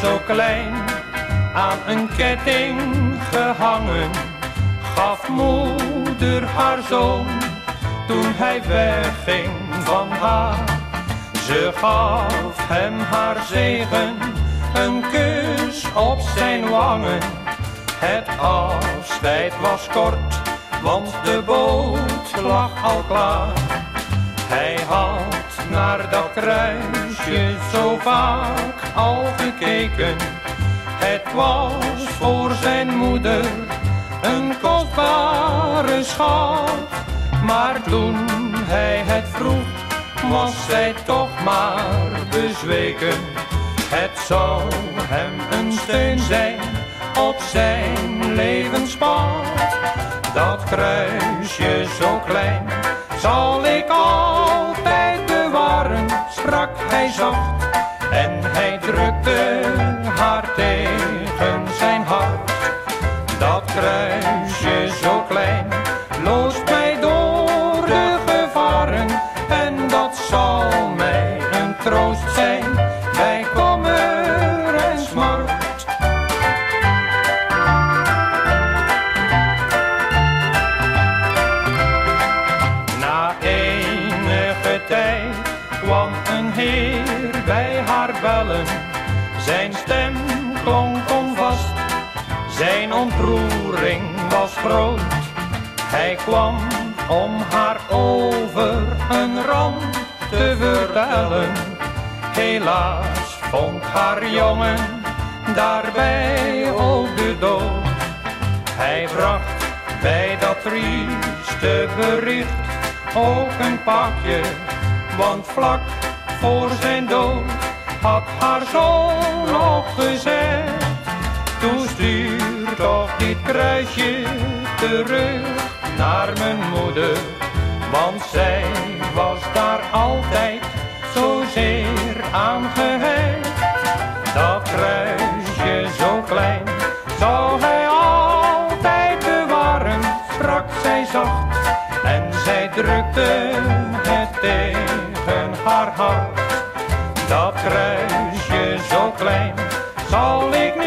zo klein aan een ketting gehangen, gaf moeder haar zoon toen hij wegging van haar. Ze gaf hem haar zegen, een kus op zijn wangen. Het afscheid was kort, want de boot lag al klaar. Hij had naar dat kruisje zo vaak al gekeken. Het was voor zijn moeder een kostbare schat. Maar toen hij het vroeg, was zij toch maar bezweken. Het zou hem een steun zijn op zijn levenspad. Dat kruisje zo klein zal ik altijd hij drukte bij haar bellen. Zijn stem klonk onvast, zijn ontroering was groot. Hij kwam om haar over een ramp te vertellen. Helaas vond haar jongen daarbij ook de dood. Hij bracht bij dat trieste bericht ook een pakje, want vlak voor zijn dood had haar zoon nog gezegd. Toen stuur toch dit kruisje terug naar mijn moeder, want zij was daar altijd zozeer aan gehecht. Dat kruisje zo klein zou hij altijd bewaren, sprak zij zacht. En zij drukte het tegen Dat kruisje zo klein zal ik nu